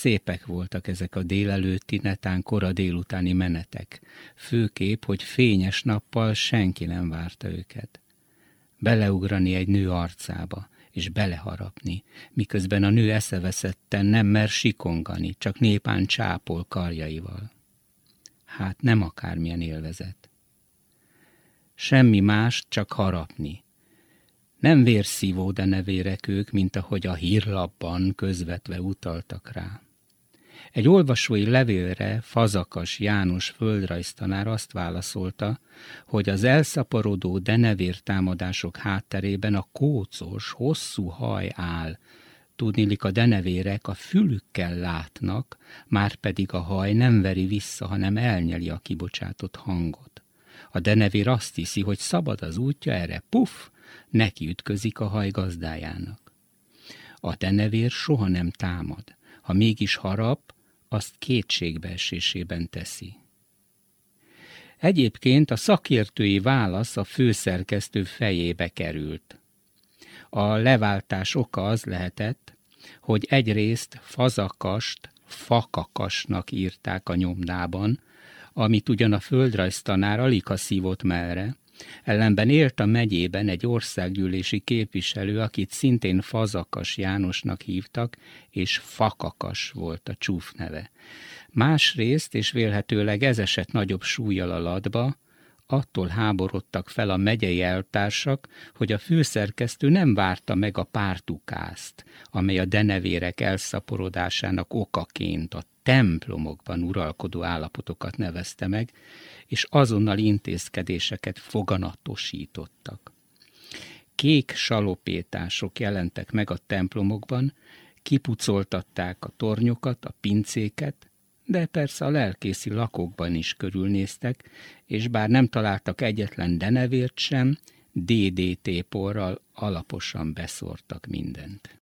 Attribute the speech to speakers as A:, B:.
A: Szépek voltak ezek a délelőtti, netán kora délutáni menetek, főkép, hogy fényes nappal senki nem várta őket. Beleugrani egy nő arcába, és beleharapni, miközben a nő eszeveszetten nem mer sikongani, csak népán csápol karjaival. Hát nem akármilyen élvezet. Semmi más, csak harapni. Nem vérszívó nevérek ők, mint ahogy a hírlapban közvetve utaltak rá. Egy olvasói levélre Fazakas János földrajztanár azt válaszolta, hogy az elszaporodó denevér támadások hátterében a kócos, hosszú haj áll, Tudnilik a denevérek a fülükkel látnak, már pedig a haj nem veri vissza, hanem elnyeli a kibocsátott hangot. A denevér azt hiszi, hogy szabad az útja, erre puff, neki ütközik a haj gazdájának. A denevér soha nem támad, ha mégis harap, azt kétségbeesésében teszi. Egyébként a szakértői válasz a főszerkesztő fejébe került. A leváltás oka az lehetett, hogy egyrészt fazakast fakakasnak írták a nyomdában, amit ugyan a földrajztanár alig szívott merre, Ellenben élt a megyében egy országgyűlési képviselő, akit szintén Fazakas Jánosnak hívtak, és Fakakas volt a csúf neve. Másrészt, és vélhetőleg ez esett nagyobb súlyjal a ladba, attól háborodtak fel a megyei eltársak, hogy a főszerkesztő nem várta meg a pártukázt, amely a denevérek elszaporodásának okaként a templomokban uralkodó állapotokat nevezte meg, és azonnal intézkedéseket foganatosítottak. Kék salopétások jelentek meg a templomokban, kipucoltatták a tornyokat, a pincéket, de persze a lelkészi lakókban is körülnéztek, és bár nem találtak egyetlen denevért sem, DDT porral alaposan beszórtak mindent.